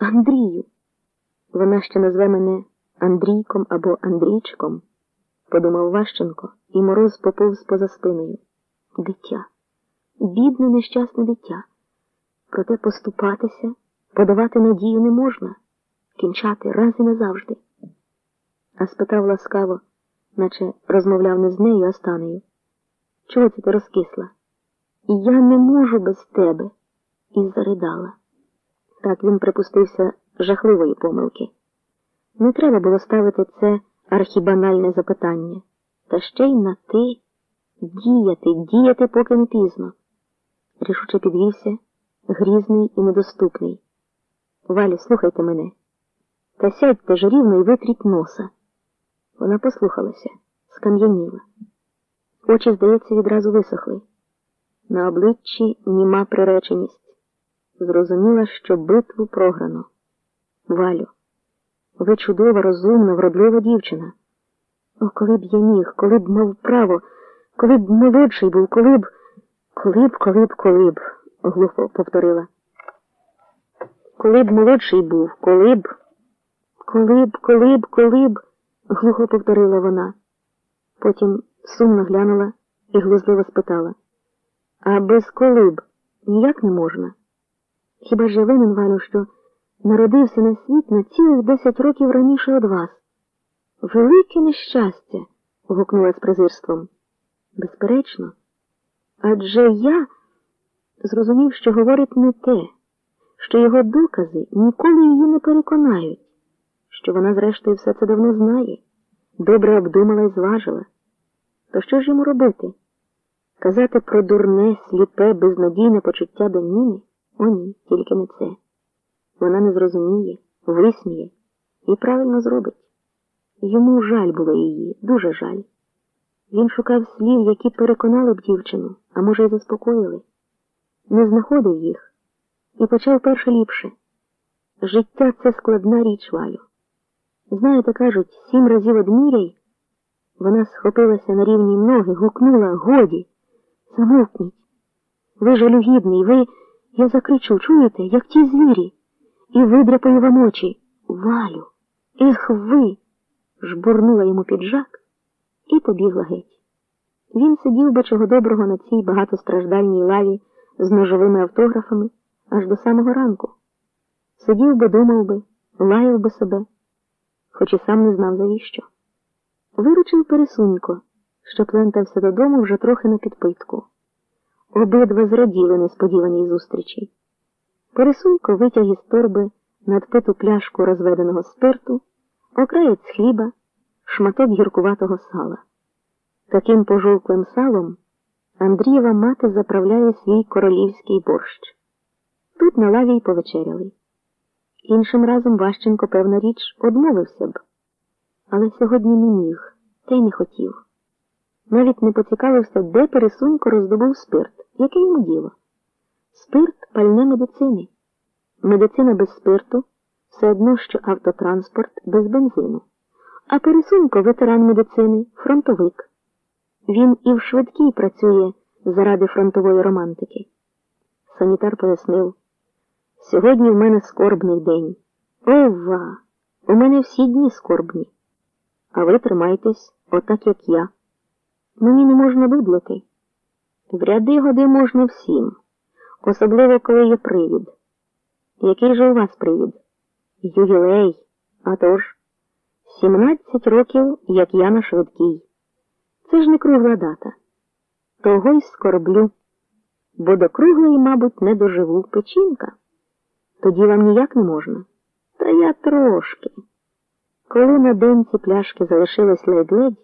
Андрію. Вона ще назве мене Андрійком або Андрійчиком, подумав Ващенко, і мороз поповз поза спиною. Дитя, бідне, нещасне дитя. Проте поступатися, подавати надію не можна, кінчати раз і назавжди. А спитав ласкаво, наче розмовляв не з нею, а з Танею. Чого це ти розкисла? Я не можу без тебе. І заридала. Так він припустився жахливої помилки. Не треба було ставити це архібанальне запитання. Та ще й на ти діяти, діяти, поки не пізно. Рішуче підвівся, грізний і недоступний. Валю, слухайте мене. Та сядьте ж рівно і витріть носа. Вона послухалася, скам'яніла. Очі, здається, відразу висохли. На обличчі німа приреченість. Зрозуміла, що битву програно. Валю, ви чудова, розумна, вродлива дівчина. О, коли б я міг, коли б мав право, коли б молодший був, коли б, коли б, коли б, коли б, глухо повторила. Коли б молодший був, коли б, коли б, коли б, коли б, глухо повторила вона. Потім сумно глянула і глузливо спитала. А без коли б ніяк не можна? Хіба ж я винен, Валю, що народився на світ на цілих десять років раніше від вас? Велике нещастя. гукнула з презирством. Безперечно. Адже я зрозумів, що говорить не те, що його докази ніколи її не переконають, що вона, зрештою, все це давно знає, добре обдумала і зважила. То що ж йому робити? Казати про дурне, сліпе, безнадійне почуття до Ніни? О, ні, тільки не це. Вона не зрозуміє, висміє і правильно зробить. Йому жаль було її, дуже жаль. Він шукав слів, які переконали б дівчину, а може, й заспокоїли. Не знаходив їх і почав перше ліпше. Життя це складна річ, Валю. Знаєте, кажуть, сім разів одміряй. Вона схопилася на рівні ноги, гукнула годі. Замовкніть. Ви жалюгідний, ви. Я закричу, чуєте, як ті звірі, і видряпаю вам очі. Валю, ех ви. жбурнула йому піджак і побігла геть. Він сидів би чого доброго на цій багатостраждальній лаві з ножовими автографами аж до самого ранку. Сидів би, думав би, лаяв би себе, хоч і сам не знав завіщо. Виручив пересунько, що плентався додому вже трохи на підпитку. Обидва зраділи несподіваній зустрічі. Пересунько витяг із торби надпиту пляшку розведеного спирту, окраєць хліба, шматок гіркуватого сала. Таким пожовклим салом Андрієва мати заправляє свій королівський борщ. Тут на лаві й повечеряли. Іншим разом Ващенко, певна річ, одмовився б, але сьогодні не міг, та й не хотів. Навіть не поцікавився, де пересунько роздобув спирт. Яке йому діло? Спирт пальне медицини. Медицина без спирту все одно, що автотранспорт без бензину. А пересунько ветеран медицини, фронтовик. Він і в швидкій працює заради фронтової романтики. Санітар пояснив, сьогодні в мене скорбний день. Ова! У мене всі дні скорбні. А ви тримайтесь отак, як я. Мені не можна дудлити. В ряди годи можна всім, особливо коли є привід. Який же у вас привід? Ювілей. А тож, 17 років, як я на швидкій. Це ж не кругла дата. Того й скорблю, бо до круглої, мабуть, не доживу печінка. Тоді вам ніяк не можна. Та я трошки. Коли на день ці пляшки залишилось ледь-ледь,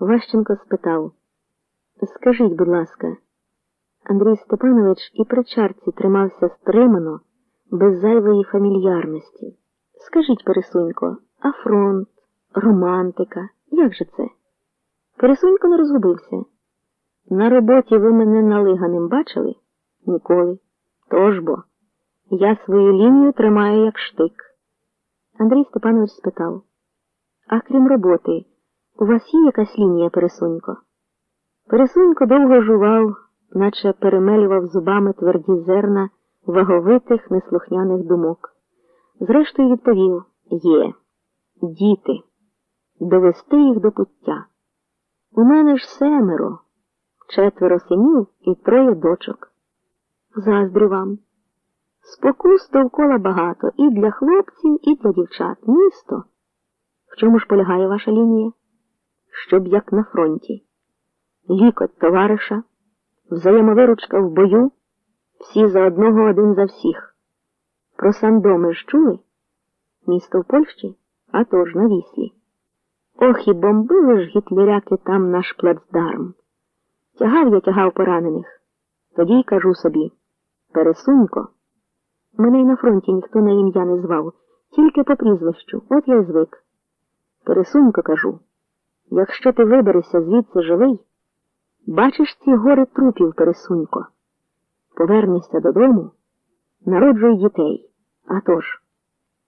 Ващенко спитав Скажіть, будь ласка, Андрій Степанович і при чарці тримався стримано, без зайвої фамільярності. Скажіть, Пересунько, а фронт, романтика, як же це? Пересунько не розгубився. На роботі ви мене налиганим бачили? Ніколи. Тож бо, я свою лінію тримаю як штик. Андрій Степанович спитав, а крім роботи, у вас є якась лінія, Пересунько? Пересунько довго жував, наче перемелював зубами тверді зерна ваговитих неслухняних думок. Зрештою відповів є, діти, довести їх до пуття. У мене ж семеро, четверо синів і троє дочок. Заздрю вам. Спокус довкола багато і для хлопців, і для дівчат. Місто. В чому ж полягає ваша лінія? Щоб як на фронті. Лікоть товариша, взаємовиручка в бою, всі за одного один за всіх. Про Сандоми ж чули? Місто в Польщі, а тож на віслі. Ох, і бомбили ж гітлеряки там наш плацдарм. Тягав я тягав поранених. Тоді й кажу собі Пересунько. Мене й на фронті ніхто на ім'я не звав, тільки по прізвищу, от я й звик. Пересунько кажу, якщо ти виберешся звідси живий, бачиш ці гори трупів, Пересунько. Повернешся додому, народжуй дітей. А тож,